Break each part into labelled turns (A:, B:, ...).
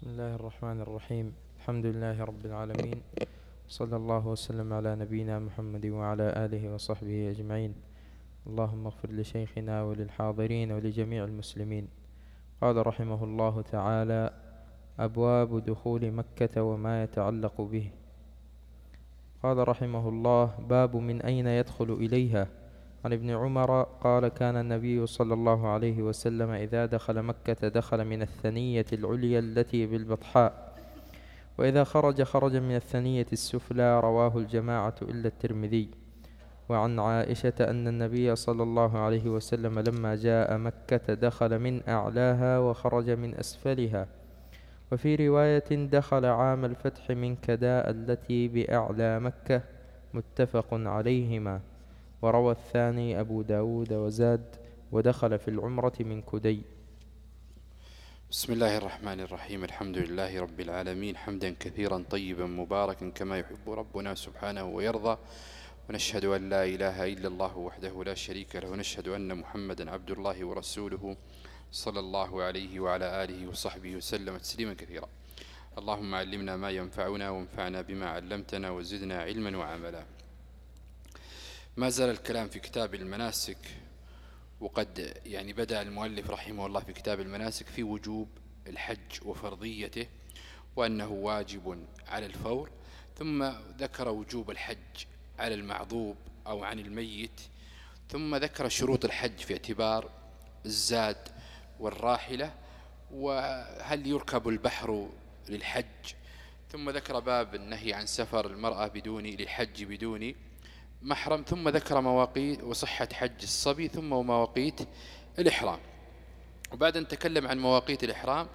A: بسم الله الرحمن الرحيم. الحمد لله رب العالمين. صلى الله وسلم على نبينا محمد وعلى آله وصحبه أجمعين. اللهم اغفر لشيخنا وللحاضرين ولجميع المسلمين. قال رحمه الله تعالى أبواب دخول مكة وما يتعلق به. قال رحمه الله باب من أين يدخل إليها؟ عن ابن عمر قال كان النبي صلى الله عليه وسلم إذا دخل مكة دخل من الثنية العليا التي بالبطحاء وإذا خرج خرج من الثنية السفلى رواه الجماعة إلا الترمذي. وعن عائشة أن النبي صلى الله عليه وسلم لما جاء مكة دخل من أعلاها وخرج من أسفلها. وفي رواية دخل عام الفتح من كداء التي بأعلى مكة متفق عليهما. وروى الثاني أبو داود وزاد ودخل في العمرة من كدي.
B: بسم الله الرحمن الرحيم. الحمد لله رب العالمين. حمدا كثيرا طيبا مباركا كما يحب ربنا سبحانه ويرضى. ونشهد أن لا إله إلا الله وحده لا شريك له. ونشهد أن محمدا عبد الله ورسوله صلى الله عليه وعلى آله وصحبه وسلم تسليما كثيرا. اللهم علمنا ما ينفعنا وانفعنا بما علمتنا وزدنا علما وعملا. ما زال الكلام في كتاب المناسك وقد يعني بدأ المؤلف رحمه الله في كتاب المناسك في وجوب الحج وفرضيته وأنه واجب على الفور. ثم ذكر وجوب الحج على المعذوب أو عن الميت. ثم ذكر شروط الحج في اعتبار الزاد والراحلة وهل يركب البحر للحج؟ ثم ذكر باب النهي عن سفر المرأة بدون للحج بدون محرم ثم ذكر مواقيت وصحة حج الصبي ثم مواقيت الإحرام. وبعد أن تكلم عن مواقيت الإحرام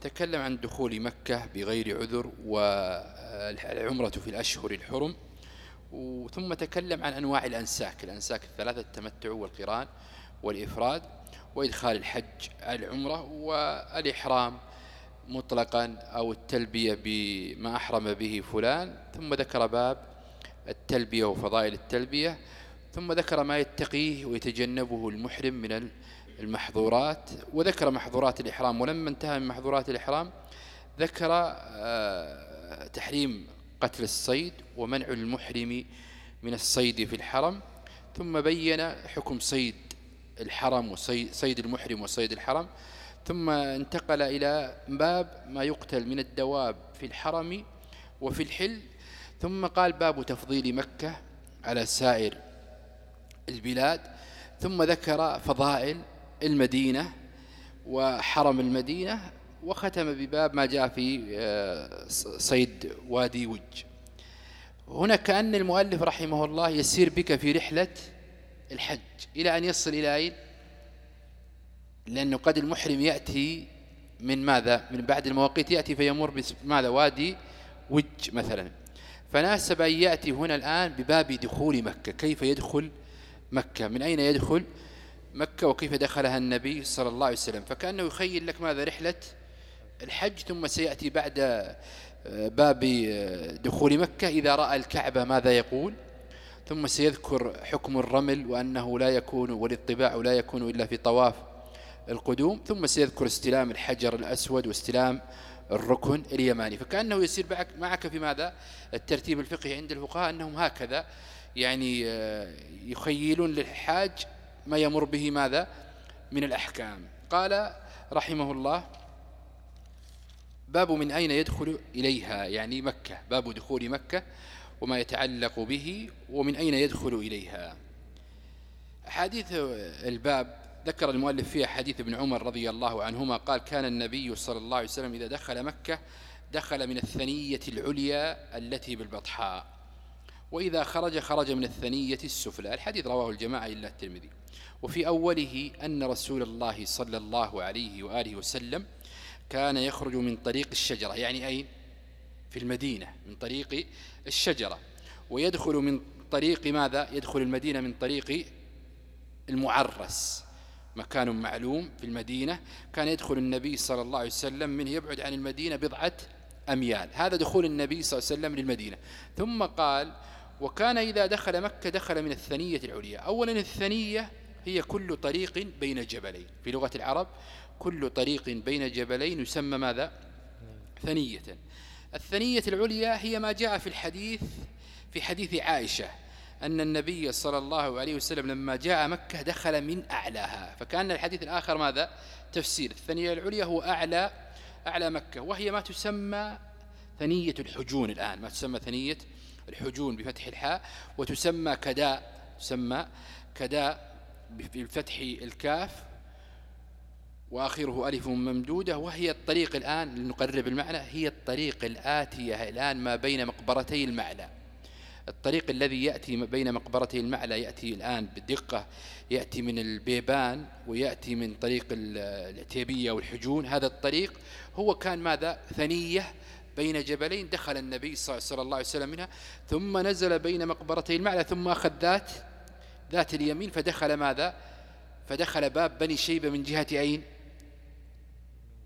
B: تكلم عن دخول مكة بغير عذر والعمرة في الأشهر الحرم ثم تكلم عن أنواع الأنساك الأنساك الثلاثة التمتع والقران والإفراد وإدخال الحج العمرة والإحرام مطلقا أو التلبية بما أحرم به فلان. ثم ذكر باب التلبية وفضائل التلبية ثم ذكر ما يتقيه ويتجنبه المحرم من المحظورات وذكر محظورات الإحرام ولما انتهى من محظورات الإحرام ذكر آه، تحريم قتل الصيد ومنع المحرم من الصيد في الحرم ثم بين حكم صيد الحرم وصيد المحرم وصيد الحرم ثم انتقل إلى باب ما يقتل من الدواب في الحرم وفي الحل ثم قال باب تفضيل مكة على سائر البلاد ثم ذكر فضائل المدينة وحرم المدينة وختم بباب ما جاء في آه، صيد وادي وج. هنا كأن المؤلف رحمه الله يسير بك في رحلة الحج إلى أن يصل إلى أين؟ لأنه قد المحرم يأتي من ماذا؟ من بعد المواقيت يأتي فيمر بماذا وادي وج مثلا. فناسب أن يأتي هنا الآن بباب دخول مكة. كيف يدخل مكة؟ من أين يدخل مكة؟ وكيف دخلها النبي صلى الله عليه وسلم؟ فكأنه يخيل لك ماذا؟ رحلة الحج ثم سيأتي بعد آه، باب آه، دخول مكة. إذا رأى الكعبة ماذا يقول؟ ثم سيذكر حكم الرمل وأنه لا يكون والاطباع لا يكون إلا في طواف. القدوم ثم سيذكر استلام الحجر الأسود واستلام الركن اليماني. فكأنه يسير معك في ماذا؟ الترتيب الفقهي عند الفقهاء أنهم هكذا يعني آه، يخيلون للحاج ما يمر به ماذا؟ من الأحكام. قال رحمه الله باب من أين يدخل إليها؟ يعني مكة. باب دخول مكة وما يتعلق به ومن أين يدخل إليها؟ حديث الباب ذكر المؤلف فيها حديث ابن عمر رضي الله عنهما قال كان النبي صلى الله عليه وسلم إذا دخل مكة دخل من الثنية العليا التي بالبطحاء وإذا خرج خرج من الثنية السفلى. الحديث رواه الجماعة إلا الترمذي. وفي أوله أن رسول الله صلى الله عليه وآله وسلم كان يخرج من طريق الشجرة يعني أين في المدينة من طريق الشجرة ويدخل من طريق ماذا؟ يدخل المدينة من طريق المعرس. مكان معلوم في المدينة كان يدخل النبي صلى الله عليه وسلم منه يبعد عن المدينة بضعة أميال. هذا دخول النبي صلى الله عليه وسلم للمدينة. ثم قال وكان إذا دخل مكة دخل من الثنية العليا. أولا الثنية هي كل طريق بين جبلين. في لغة العرب كل طريق بين جبلين يسمى ماذا؟ ثنية. الثنية العليا هي ما جاء في الحديث في حديث عائشة. أن النبي صلى الله عليه وسلم لما جاء مكة دخل من أعلاها. فكأن الحديث الآخر ماذا؟ تفسير. الثنية العليا هو أعلى أعلى مكة وهي ما تسمى ثنية الحجون الآن. ما تسمى ثنية الحجون بفتح الحاء وتسمى كداء تسمى كداء بفتح الكاف وآخره ألف ممدودة. وهي الطريق الآن لنقرب المعنى هي الطريق الآتية الآن ما بين مقبرتي المعلى الطريق الذي يأتي بين مقبرتي المعلى يأتي الآن بدقة يأتي من البيبان ويأتي من طريق العتيبية والحجون. هذا الطريق هو كان ماذا؟ ثنية بين جبلين دخل النبي صلى الله عليه وسلم منها ثم نزل بين مقبرتي المعلى ثم أخذ ذات ذات اليمين فدخل ماذا؟ فدخل باب بني شيبة من جهة أين؟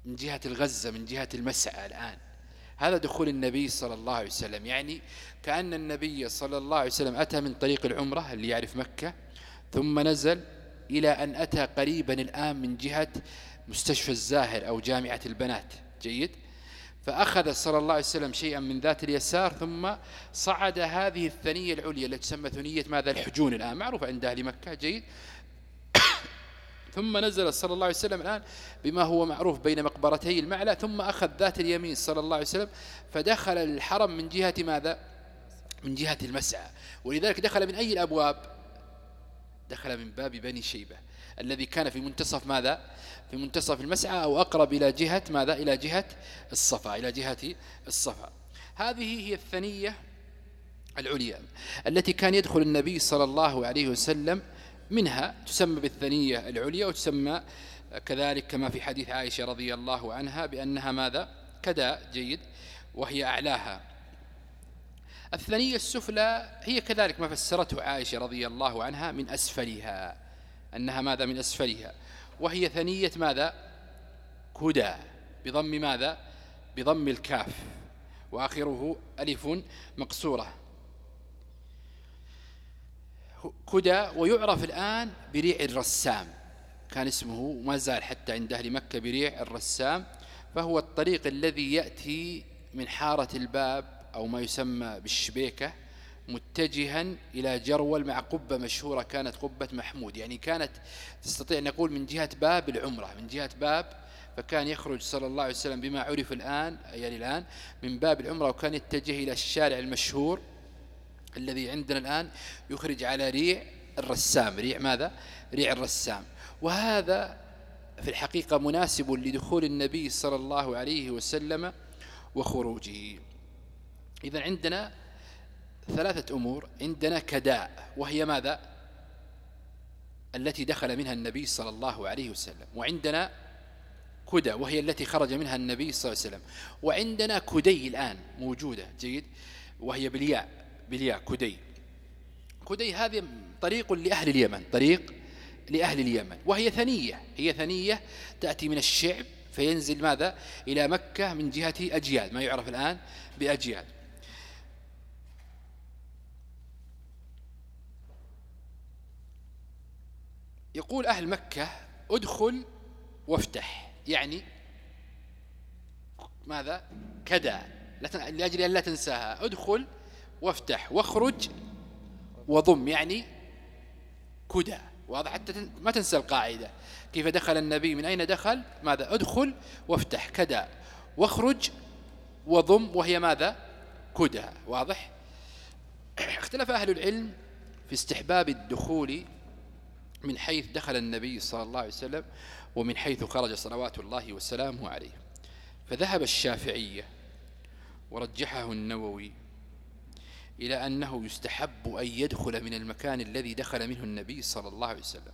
B: من جهة الغزة من جهة المسعى الآن. هذا دخول النبي صلى الله عليه وسلم. يعني كأن النبي صلى الله عليه وسلم أتى من طريق العمرة اللي يعرف مكة ثم نزل إلى أن أتى قريبا الآن من جهة مستشفى الزاهر أو جامعة البنات. جيد؟ فأخذ صلى الله عليه وسلم شيئا من ذات اليسار ثم صعد هذه الثنية العليا التي تسمى ثنية ماذا؟ الحجون الآن معروفة عند أهل مكة. جيد؟ ثم نزل صلى الله عليه وسلم الآن بما هو معروف بين مقبرتي المعلى ثم أخذ ذات اليمين صلى الله عليه وسلم فدخل الحرم من جهة ماذا؟ من جهة المسعى. ولذلك دخل من أي الأبواب؟ دخل من باب بني شيبة الذي كان في منتصف ماذا؟ في منتصف المسعى أو أقرب إلى جهة ماذا؟ إلى جهة الصفا إلى جهة الصفا. هذه هي الثنية العليا التي كان يدخل النبي صلى الله عليه وسلم منها تسمى بالثنية العليا وتسمى كذلك كما في حديث عائشة رضي الله عنها بأنها ماذا؟ كدا جيد وهي أعلاها. الثنية السفلى هي كذلك ما فسرته عائشة رضي الله عنها من أسفلها. أنها ماذا؟ من أسفلها. وهي ثنية ماذا؟ كدا بضم ماذا؟ بضم الكاف. وآخره ألف مقصورة. كدى ويعرف الآن بريع الرسام. كان اسمه ما زال حتى عند أهل مكة بريع الرسام. فهو الطريق الذي يأتي من حارة الباب أو ما يسمى بالشبيكة متجها إلى جرول مع قبة مشهورة كانت قبة محمود. يعني كانت تستطيع نقول من جهة باب العمرة من جهة باب فكان يخرج صلى الله عليه وسلم بما عرف الآن يعني الآن من باب العمرة وكان يتجه إلى الشارع المشهور. الذي عندنا الآن يخرج على ريع الرسام. ريع ماذا؟ ريع الرسام. وهذا في الحقيقة مناسب لدخول النبي صلى الله عليه وسلم وخروجه. إذا عندنا ثلاثة أمور. عندنا كداء وهي ماذا؟ التي دخل منها النبي صلى الله عليه وسلم. وعندنا كدى وهي التي خرج منها النبي صلى الله عليه وسلم. وعندنا كدي الآن موجودة جيد وهي بالياء. بالياء كدي كدي هذه طريق لأهل اليمن طريق لأهل اليمن. وهي ثنية هي ثنية تأتي من الشعب فينزل ماذا؟ إلى مكة من جهة أجياد ما يعرف الآن بأجياد. يقول أهل مكة ادخل وافتح. يعني ماذا؟ كدا. لأجل أن لا تنساها. ادخل وافتح واخرج وضم يعني كدى واضح؟ حتى ما تنسى القاعدة. كيف دخل النبي؟ من أين دخل؟ ماذا؟ ادخل وافتح. كدى واخرج وضم وهي ماذا؟ كدى واضح؟ اختلف أهل العلم في استحباب الدخول من حيث دخل النبي صلى الله عليه وسلم ومن حيث خرج صلوات الله وسلامه عليه. فذهب الشافعية ورجحه النووي إلى أنه يستحب أن يدخل من المكان الذي دخل منه النبي صلى الله عليه وسلم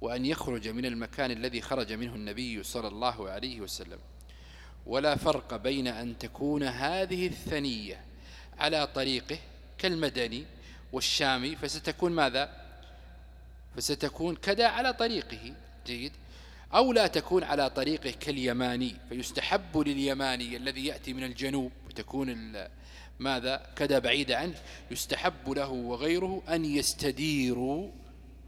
B: وأن يخرج من المكان الذي خرج منه النبي صلى الله عليه وسلم. ولا فرق بين أن تكون هذه الثنية على طريقه كالمدني والشامي فستكون ماذا؟ فستكون كذا على طريقه. جيد. أو لا تكون على طريقه كاليماني فيستحب لليماني الذي يأتي من الجنوب وتكون ماذا؟ كذا بعيد عنه. يستحب له وغيره أن يستديروا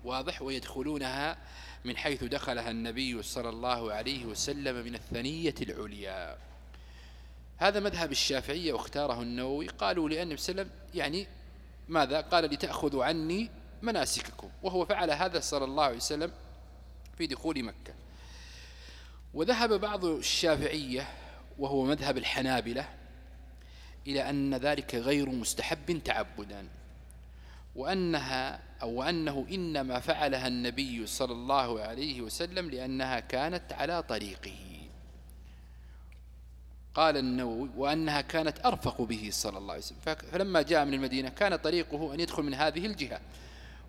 B: واضح؟ ويدخلونها من حيث دخلها النبي صلى الله عليه وسلم من الثنية العليا. هذا مذهب الشافعية واختاره النووي. قالوا لأن وسلم يعني ماذا؟ قال لتأخذوا عني مناسككم. وهو فعل هذا صلى الله عليه وسلم في دخول مكة. وذهب بعض الشافعية وهو مذهب الحنابلة إلى أن ذلك غير مستحب تعبدا. وأنها أو أنه إنما فعلها النبي صلى الله عليه وسلم لأنها كانت على طريقه. قال النووي وأنها كانت أرفق به صلى الله عليه وسلم. فلما جاء من المدينة كان طريقه أن يدخل من هذه الجهة.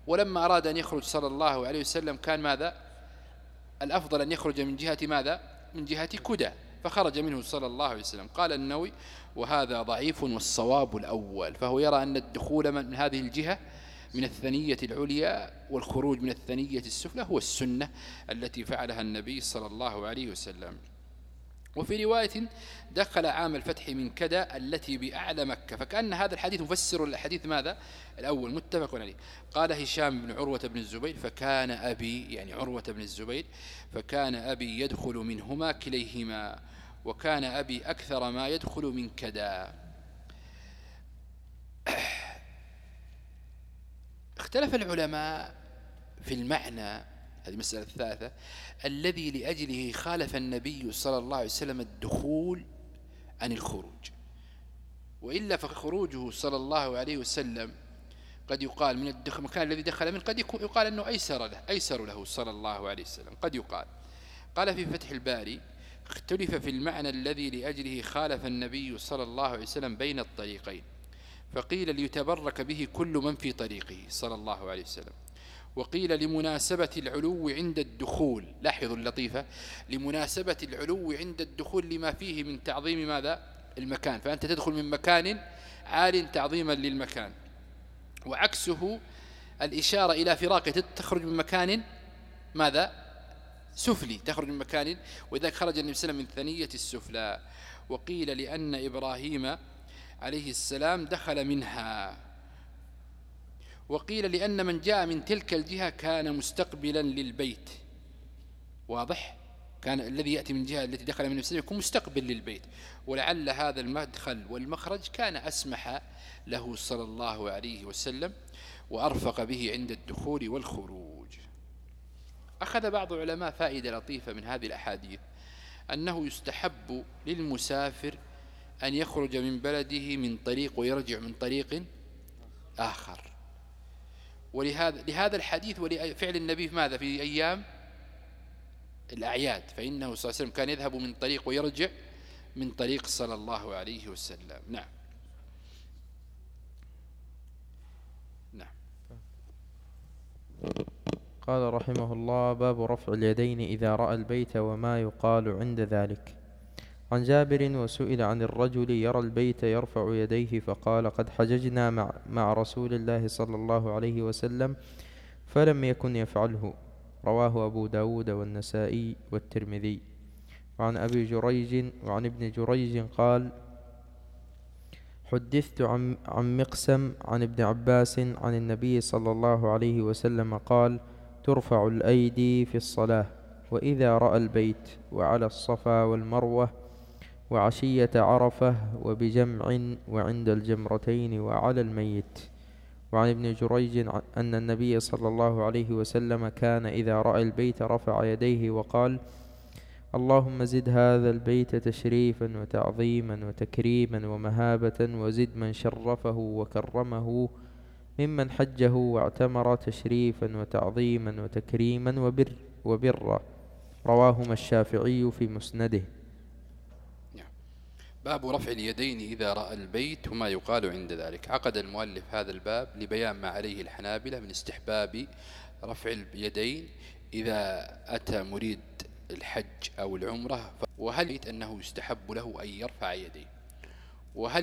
B: ولما أراد أن يخرج صلى الله عليه وسلم كان ماذا؟ الأفضل أن يخرج من جهة ماذا؟ من جهة كدى. فخرج منه صلى الله عليه وسلم. قال النووي وهذا ضعيف والصواب الأول. فهو يرى أن الدخول من هذه الجهة من الثنية العليا والخروج من الثنية السفلى هو السنة التي فعلها النبي صلى الله عليه وسلم. وفي رواية دخل عام الفتح من كدا التي بأعلى مكة فكأن هذا الحديث مفسر الحديث ماذا؟ الأول متفق عليه. قال هشام بن عروة بن الزبير فكان أبي يعني عروة بن الزبير فكان أبي يدخل منهما كليهما وكان أبي أكثر ما يدخل من كدا اختلف العلماء في المعنى هذه المسألة الثالثة. الذي لأجله خالف النبي صلى الله عليه وسلم الدخول عن الخروج. وإلا فخروجه صلى الله عليه وسلم قد يقال من المكان الذي دخل منه قد يقال أنه أيسر له, أيسر له صلى الله عليه وسلم. قد يقال. قال في فتح الباري اختلف في المعنى الذي لأجله خالف النبي صلى الله عليه وسلم بين الطريقين فقيل ليتبرك به كل من في طريقه صلى الله عليه وسلم وقيل لمناسبة العلو عند الدخول. لاحظوا اللطيفة. لمناسبة العلو عند الدخول لما فيه من تعظيم ماذا؟ المكان. فأنت تدخل من مكان عال تعظيما للمكان. وعكسه الإشارة إلى فراقه. تخرج من مكان ماذا؟ سفلي. تخرج من مكان. وإذا خرج النبي صلى الله عليه وسلم من ثنية السفلى. وقيل لأن إبراهيم عليه السلام دخل منها. وقيل لأن من جاء من تلك الجهة كان مستقبلا للبيت. واضح؟ كان الذي يأتي من الجهة التي دخل من السلام يكون مستقبل للبيت. ولعل هذا المدخل والمخرج كان أسمح له صلى الله عليه وسلم وأرفق به عند الدخول والخروج. أخذ بعض العلماء فائدة لطيفة من هذه الأحاديث أنه يستحب للمسافر أن يخرج من بلده من طريق ويرجع من طريق آخر. ولهذا لهذا الحديث ولفعل النبي في ماذا؟ في أيام الأعياد. فإنه صلى الله عليه وسلم كان يذهب من طريق ويرجع من طريق صلى الله عليه وسلم. نعم. نعم.
A: قال رحمه الله باب رفع اليدين إذا رأى البيت وما يقال عند ذلك. عن جابر وسئل عن الرجل يرى البيت يرفع يديه فقال قد حججنا مع, مع رسول الله صلى الله عليه وسلم فلم يكن يفعله. رواه أبو داود والنسائي والترمذي. وعن أبي جريج وعن ابن جريج قال حدثت عن, عن مقسم عن ابن عباس عن النبي صلى الله عليه وسلم قال ترفع الأيدي في الصلاة وإذا رأى البيت وعلى الصفا والمروة وعشية عرفة وبجمع وعند الجمرتين وعلى الميت. وعن ابن جريج أن النبي صلى الله عليه وسلم كان إذا رأى البيت رفع يديه وقال اللهم زد هذا البيت تشريفا وتعظيما وتكريما ومهابة وزد من شرفه وكرمه ممن حجه واعتمر تشريفا وتعظيما وتكريما وبر وبرا رواهما الشافعي في مسنده.
B: باب رفع اليدين إذا رأى البيت وما يقال عند ذلك. عقد المؤلف هذا الباب لبيان ما عليه الحنابلة من استحباب رفع اليدين إذا أتى مريد الحج أو العمرة وهل أنه يستحب له أن يرفع يديه؟ وهل